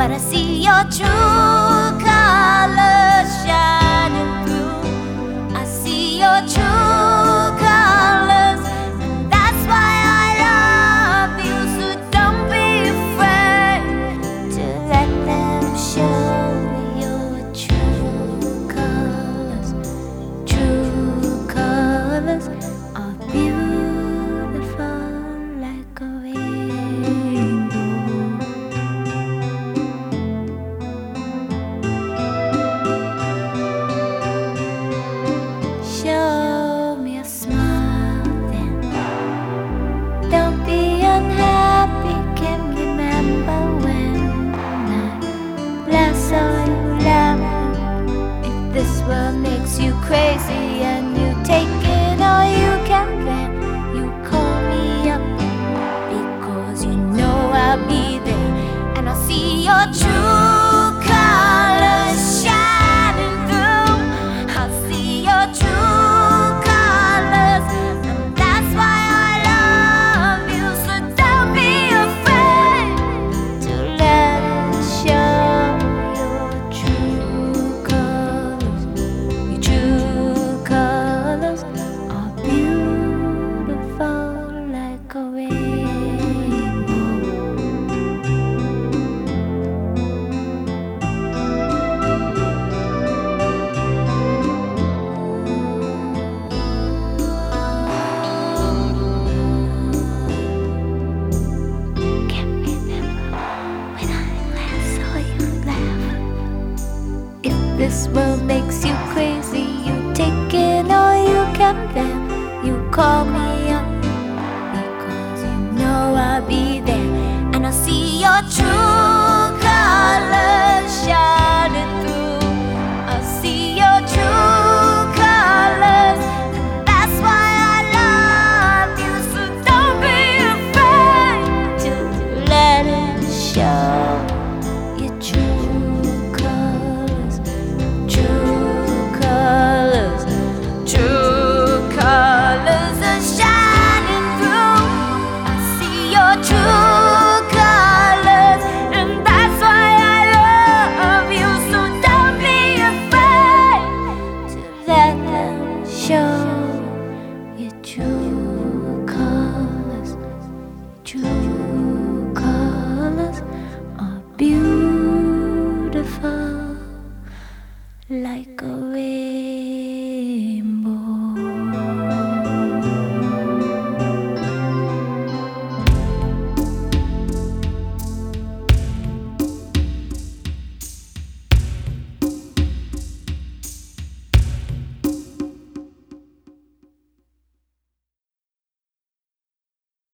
but I see your true. a. This world makes you crazy. You take in all you can bear. You call me up because you know I'll be there and I'll see your true colors shining through. I'll see your true colors. That's why I love you. So don't be afraid to let it show. show your true colors. True colors are beautiful like a ray.